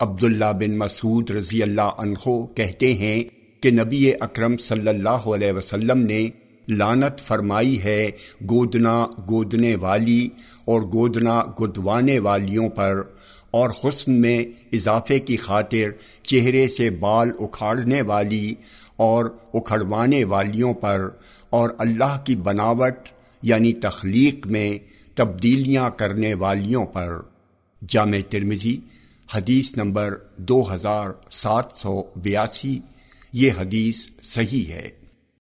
عبداللہ بن مسعود رضی اللہ عنہ کہتے ہیں کہ نبی اکرم صلی اللہ علیہ وسلم نے لانت فرمائی ہے گودنا گودنے والی اور گودنا گدوانے والیوں پر اور حسن میں اضافے کی خاطر چہرے سے بال اکھاڑنے والی اور اکھڑوانے والیوں پر اور اللہ کی بناوٹ یعنی تخلیق میں تبدیلیاں کرنے والیوں پر۔ جامع ترمزی حدیث نمبر دو ہزار سات سو بیاسی یہ حدیث صحیح ہے۔